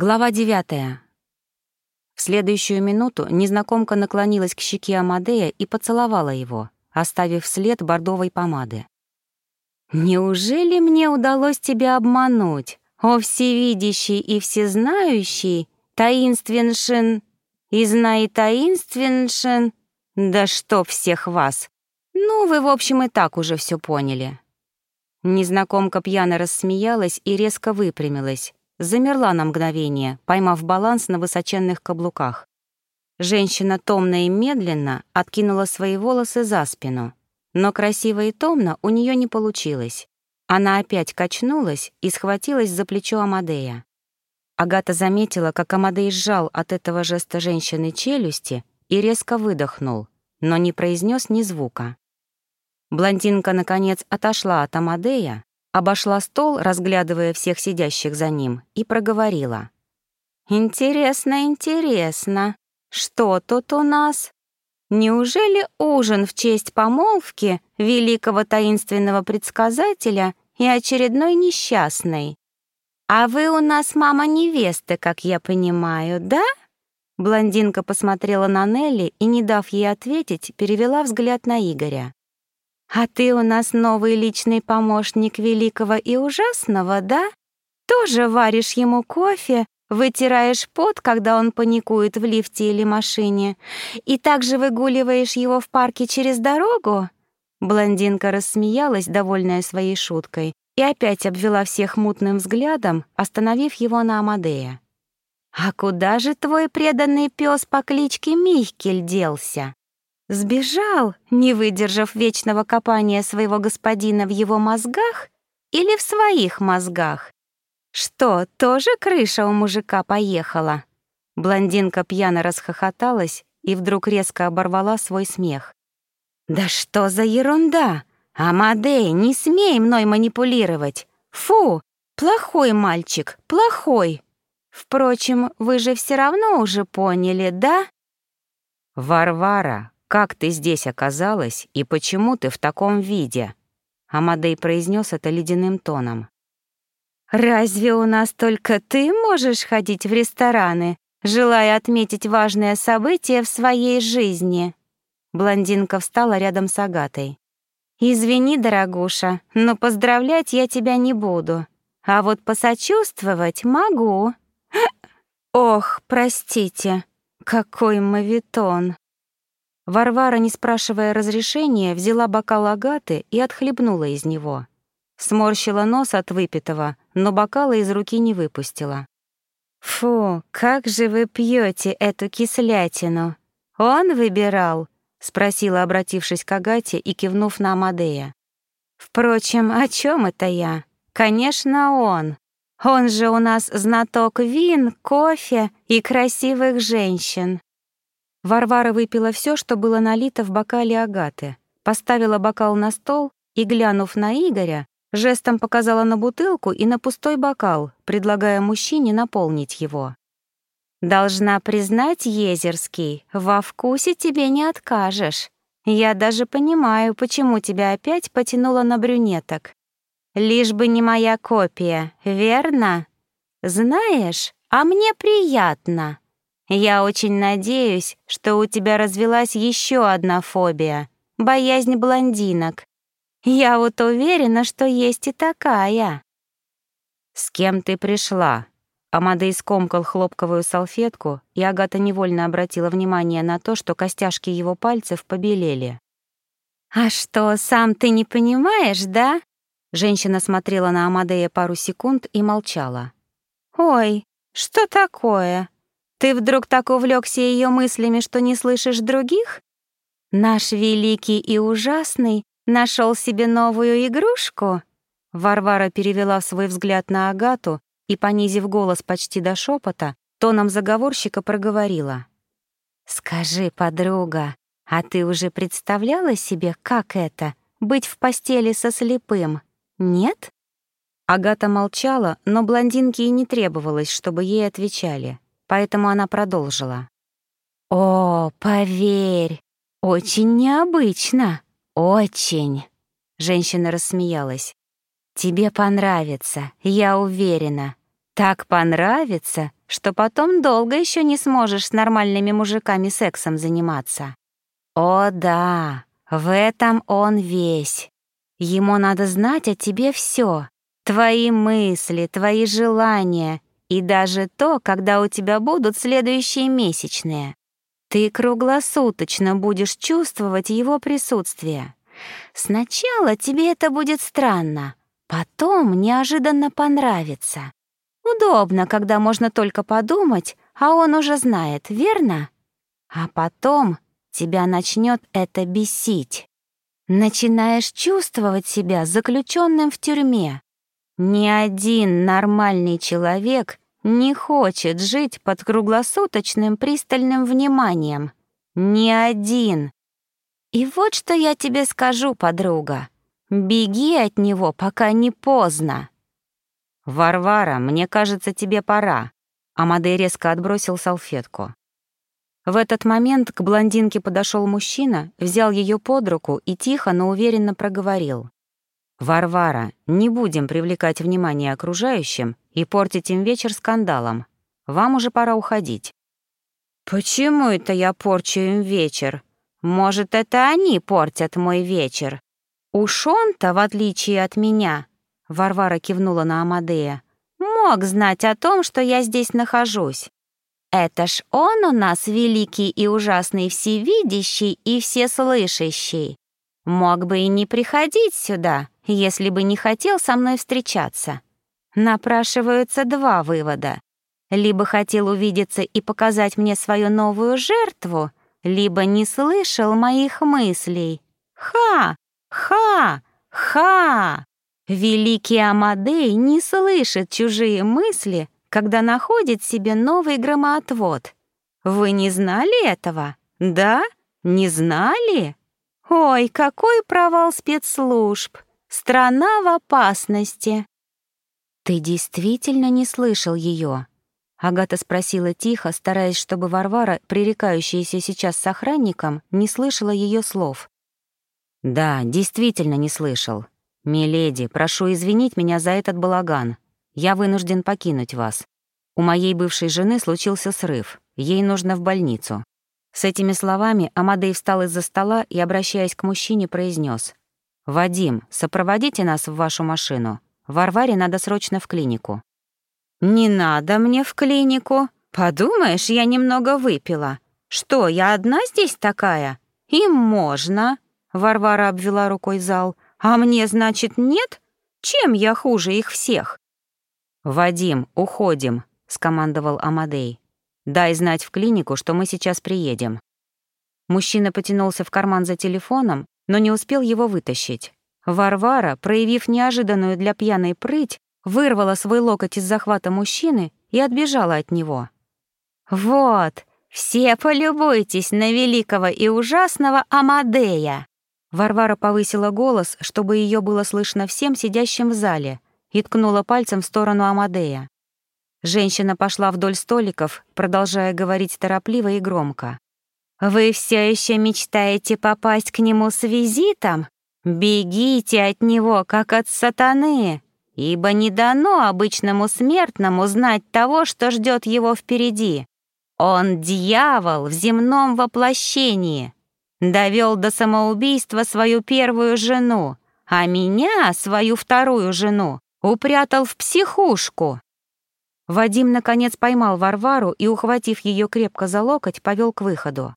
Глава девятая. В следующую минуту незнакомка наклонилась к щеке Амадея и поцеловала его, оставив след бордовой помады. «Неужели мне удалось тебя обмануть, о всевидящий и всезнающий, таинственшин, и знай таинственшин, да что всех вас? Ну, вы, в общем, и так уже все поняли». Незнакомка пьяно рассмеялась и резко выпрямилась, замерла на мгновение, поймав баланс на высоченных каблуках. Женщина томно и медленно откинула свои волосы за спину, но красиво и томно у нее не получилось. Она опять качнулась и схватилась за плечо Амадея. Агата заметила, как Амадей сжал от этого жеста женщины челюсти и резко выдохнул, но не произнес ни звука. Блондинка, наконец, отошла от Амадея, обошла стол, разглядывая всех сидящих за ним, и проговорила. «Интересно, интересно. Что тут у нас? Неужели ужин в честь помолвки великого таинственного предсказателя и очередной несчастной? А вы у нас мама невесты, как я понимаю, да?» Блондинка посмотрела на Нелли и, не дав ей ответить, перевела взгляд на Игоря. «А ты у нас новый личный помощник великого и ужасного, да? Тоже варишь ему кофе, вытираешь пот, когда он паникует в лифте или машине, и также выгуливаешь его в парке через дорогу?» Блондинка рассмеялась, довольная своей шуткой, и опять обвела всех мутным взглядом, остановив его на Амадея. «А куда же твой преданный пес по кличке Михкель делся?» Сбежал, не выдержав вечного копания своего господина в его мозгах или в своих мозгах? Что, тоже крыша у мужика поехала? Блондинка пьяно расхохоталась и вдруг резко оборвала свой смех. «Да что за ерунда! Амадей, не смей мной манипулировать! Фу, плохой мальчик, плохой! Впрочем, вы же все равно уже поняли, да?» «Варвара, «Как ты здесь оказалась и почему ты в таком виде?» Амадей произнес это ледяным тоном. «Разве у нас только ты можешь ходить в рестораны, желая отметить важное событие в своей жизни?» Блондинка встала рядом с Агатой. «Извини, дорогуша, но поздравлять я тебя не буду. А вот посочувствовать могу». «Ох, простите, какой мавитон!» Варвара, не спрашивая разрешения, взяла бокал Агаты и отхлебнула из него. Сморщила нос от выпитого, но бокала из руки не выпустила. «Фу, как же вы пьете эту кислятину! Он выбирал?» — спросила, обратившись к Агате и кивнув на Амадея. «Впрочем, о чем это я? Конечно, он. Он же у нас знаток вин, кофе и красивых женщин». Варвара выпила все, что было налито в бокале Агаты, поставила бокал на стол и, глянув на Игоря, жестом показала на бутылку и на пустой бокал, предлагая мужчине наполнить его. «Должна признать, Езерский, во вкусе тебе не откажешь. Я даже понимаю, почему тебя опять потянуло на брюнеток. Лишь бы не моя копия, верно? Знаешь, а мне приятно. Я очень надеюсь, что у тебя развелась еще одна фобия — боязнь блондинок. Я вот уверена, что есть и такая. «С кем ты пришла?» Амадей скомкал хлопковую салфетку, и Агата невольно обратила внимание на то, что костяшки его пальцев побелели. «А что, сам ты не понимаешь, да?» Женщина смотрела на Амадея пару секунд и молчала. «Ой, что такое?» Ты вдруг так увлекся ее мыслями, что не слышишь других? Наш великий и ужасный нашел себе новую игрушку? Варвара перевела свой взгляд на Агату и, понизив голос почти до шепота, тоном заговорщика проговорила. «Скажи, подруга, а ты уже представляла себе, как это — быть в постели со слепым? Нет?» Агата молчала, но блондинке и не требовалось, чтобы ей отвечали поэтому она продолжила. «О, поверь, очень необычно, очень!» Женщина рассмеялась. «Тебе понравится, я уверена. Так понравится, что потом долго еще не сможешь с нормальными мужиками сексом заниматься. О да, в этом он весь. Ему надо знать о тебе все. Твои мысли, твои желания и даже то, когда у тебя будут следующие месячные. Ты круглосуточно будешь чувствовать его присутствие. Сначала тебе это будет странно, потом неожиданно понравится. Удобно, когда можно только подумать, а он уже знает, верно? А потом тебя начнет это бесить. Начинаешь чувствовать себя заключенным в тюрьме. Ни один нормальный человек не хочет жить под круглосуточным пристальным вниманием. Ни один. И вот что я тебе скажу, подруга. Беги от него, пока не поздно. «Варвара, мне кажется, тебе пора». Амадей резко отбросил салфетку. В этот момент к блондинке подошел мужчина, взял ее под руку и тихо, но уверенно проговорил. «Варвара, не будем привлекать внимание окружающим и портить им вечер скандалом. Вам уже пора уходить». «Почему это я порчу им вечер? Может, это они портят мой вечер? Уж он-то, в отличие от меня, — Варвара кивнула на Амадея, — мог знать о том, что я здесь нахожусь. Это ж он у нас великий и ужасный всевидящий и всеслышащий. Мог бы и не приходить сюда, если бы не хотел со мной встречаться. Напрашиваются два вывода. Либо хотел увидеться и показать мне свою новую жертву, либо не слышал моих мыслей. Ха! Ха! Ха! Великий Амадей не слышит чужие мысли, когда находит себе новый громоотвод. Вы не знали этого? Да? Не знали? Ой, какой провал спецслужб! Страна в опасности. Ты действительно не слышал ее? Агата спросила тихо, стараясь, чтобы Варвара, пререкающаяся сейчас с охранником, не слышала ее слов. «Да, действительно не слышал. Миледи, прошу извинить меня за этот балаган. Я вынужден покинуть вас. У моей бывшей жены случился срыв. Ей нужно в больницу». С этими словами Амадей встал из-за стола и, обращаясь к мужчине, произнес: «Вадим, сопроводите нас в вашу машину. Варваре надо срочно в клинику». «Не надо мне в клинику. Подумаешь, я немного выпила. Что, я одна здесь такая? Им можно». Варвара обвела рукой зал. «А мне, значит, нет? Чем я хуже их всех?» «Вадим, уходим», — скомандовал Амадей. «Дай знать в клинику, что мы сейчас приедем». Мужчина потянулся в карман за телефоном, но не успел его вытащить. Варвара, проявив неожиданную для пьяной прыть, вырвала свой локоть из захвата мужчины и отбежала от него. «Вот, все полюбуйтесь на великого и ужасного Амадея!» Варвара повысила голос, чтобы ее было слышно всем сидящим в зале, и ткнула пальцем в сторону Амадея. Женщина пошла вдоль столиков, продолжая говорить торопливо и громко. «Вы все еще мечтаете попасть к нему с визитом? Бегите от него, как от сатаны, ибо не дано обычному смертному знать того, что ждет его впереди. Он дьявол в земном воплощении» довел до самоубийства свою первую жену, а меня, свою вторую жену, упрятал в психушку. Вадим, наконец, поймал Варвару и, ухватив ее крепко за локоть, повел к выходу.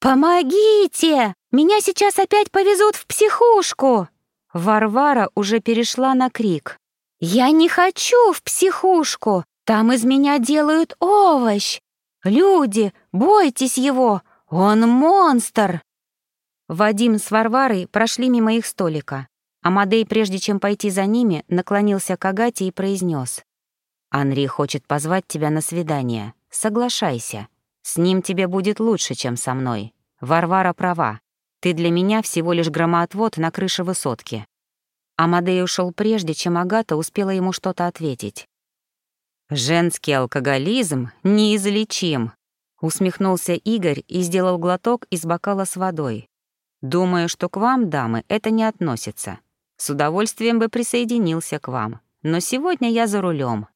«Помогите! Меня сейчас опять повезут в психушку!» Варвара уже перешла на крик. «Я не хочу в психушку! Там из меня делают овощ! Люди, бойтесь его! «Он монстр!» Вадим с Варварой прошли мимо их столика. Амадей, прежде чем пойти за ними, наклонился к Агате и произнес: «Анри хочет позвать тебя на свидание. Соглашайся. С ним тебе будет лучше, чем со мной. Варвара права. Ты для меня всего лишь громоотвод на крыше высотки». Амадей ушел прежде, чем Агата успела ему что-то ответить. «Женский алкоголизм неизлечим», Усмехнулся Игорь и сделал глоток из бокала с водой. «Думаю, что к вам, дамы, это не относится. С удовольствием бы присоединился к вам. Но сегодня я за рулем.